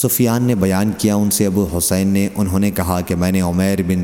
سفیان نے بیان کیا، ان سے ابو حسین نے، انہوں نے کہا کہ میں نے عمیر بن